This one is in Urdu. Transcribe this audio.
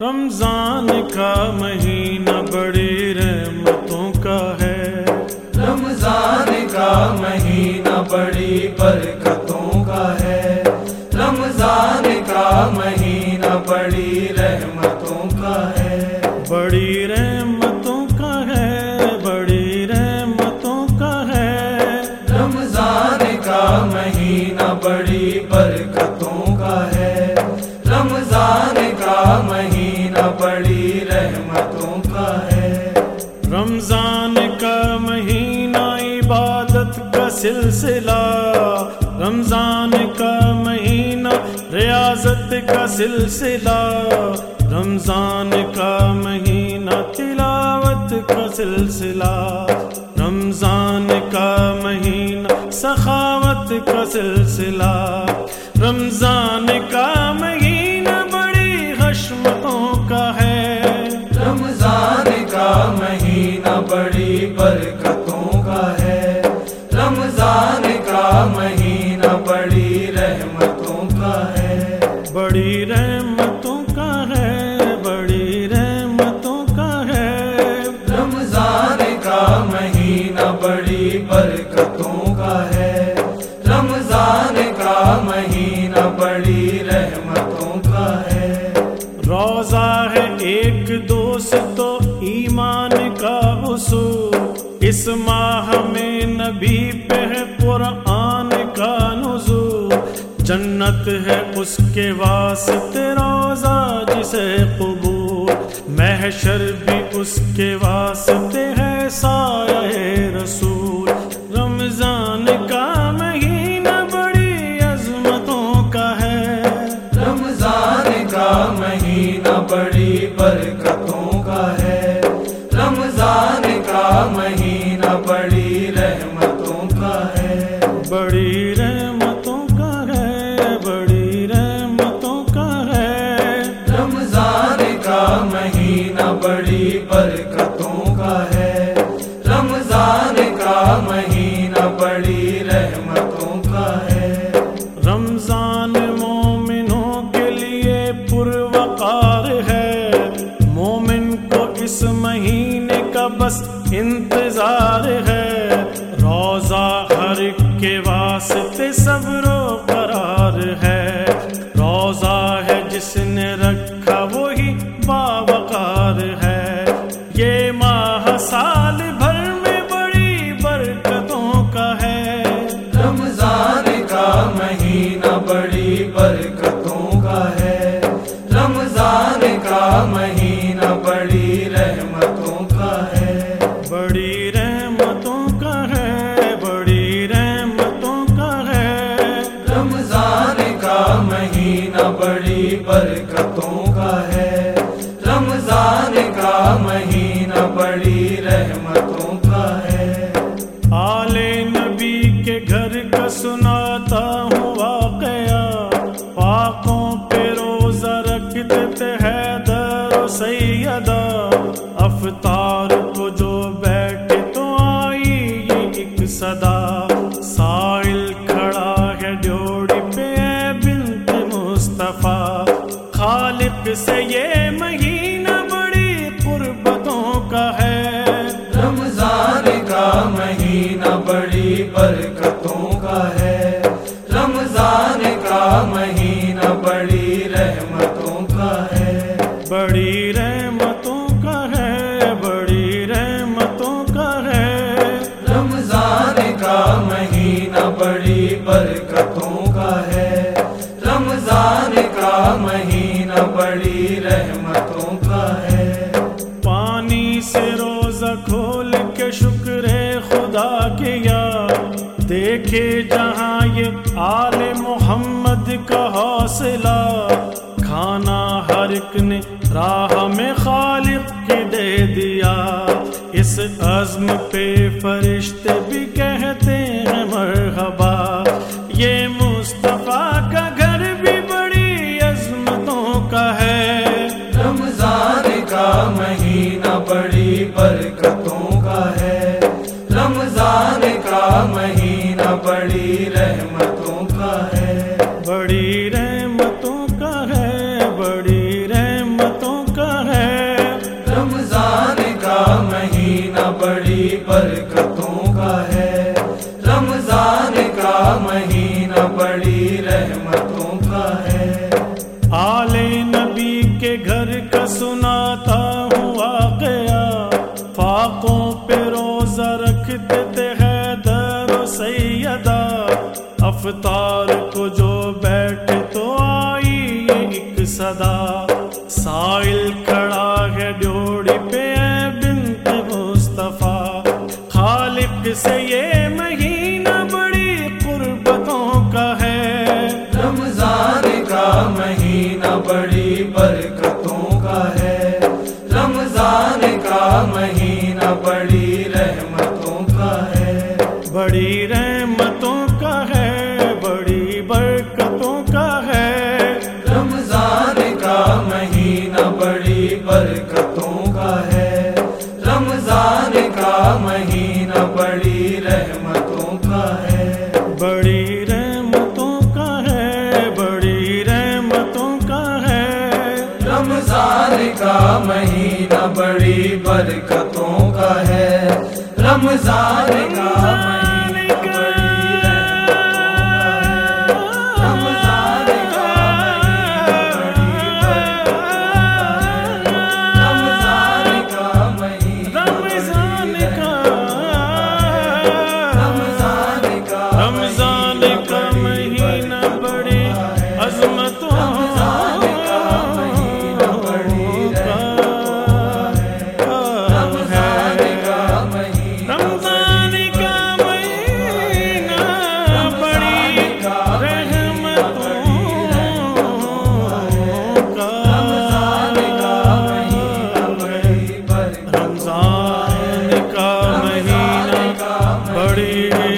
رمضان کا مہینہ بڑی رحمتوں کا ہے۔ رمضان کا مہینہ بڑی برکتوں کا ہے۔ رمضان کا مہینہ ریاضت کا سلسلہ، رمضان کا مہینہ، تلاوت کا سلسلہ، رمضان کا مہینہ، سخاوت کا سلسلہ، رمضان کا مہینہ بڑی حشمتوں کا ہے۔ رمضان کا مہینہ بڑی برکتوں کا ہے۔ رمضان کا مہینہ بڑی رحمتوں کا ہے۔ بڑی رحمتوں کا ہے بڑی رحمتوں کا ہے۔ رمضان کا مہینہ بڑی برکتوں کا ہے۔ رمضان کا مہینہ بڑی رحمتوں کا ہے۔ روزہ ہے ایک دوست تو ایمان کا اصول اس ماہ میں نبی پہ قرآن۔ جنت ہے اس کے واسطے روزہ جسے قبول محشر بھی اس کے واسطے ہے سایہ رسول۔ رمضان کا مہینہ بڑی عظمتوں کا ہے۔ رمضان کا مہینہ بڑی برکتوں کا ہے۔ رمضان کا مہینہ بڑی رحمتوں کا ہے۔ بڑی رحمتوں مہینہ بڑی رحمتوں کا ہے۔ رمضان مومنوں کے لیے پروقار ہے۔ مومن کو اس مہینے کا بس انتظار ہے۔ روزہ ہر ایک کے واسطے صبر و قرار ہے۔ مہینہ بڑی رحمتوں کا ہے۔ آل نبی کے گھر کا سناتا ہوں واقعہ۔ پاکوں پہ روزہ رکھتے تھے حیدر و سیدہ۔ افطار کو جو بڑی رحمتوں کا ہے بڑی رحمتوں کا ہے۔ رمضان کا مہینہ بڑی برکتوں کا ہے۔ رمضان کا مہینہ بڑی رحمتوں کا ہے۔ پانی سے روزہ کھول کے شکر خدا کیا دیکھے جہاں یہ آل محمد کا حوصلہ راہ میں خالق کے دے دیا۔ اس عزم پہ فرشتے بھی کہتے ہیں مرحبا۔ یہ مصطفیٰ کا گھر بھی بڑی عظمتوں کا ہے۔ رمضان کا مہینہ بڑی برکتوں کا ہے۔ رمضان کا مہینہ بڑی رحمتوں کا ہے۔ بڑی رحمتوں رحمتوں کا ہے۔ آل نبی کے گھر کا سناتا ہوں واقعہ۔ فاقوں پہ روزہ رکھتے تھے حیدر و سیدہ۔ افطار کو جو بیٹھ تو آئی ایک صدا۔ سائل کھڑا ہے ڈیوڑی پہ بنت مصطفیٰ۔ خالق سے یہ کا ہے۔ بڑی رحمتوں کا ہے بڑی رحمتوں کا ہے۔ رمضان کا مہینہ بڑی برکتوں کا ہے۔ رمضان کا برکت